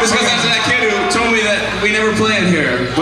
This goes out to that kid who told me that we never play in here.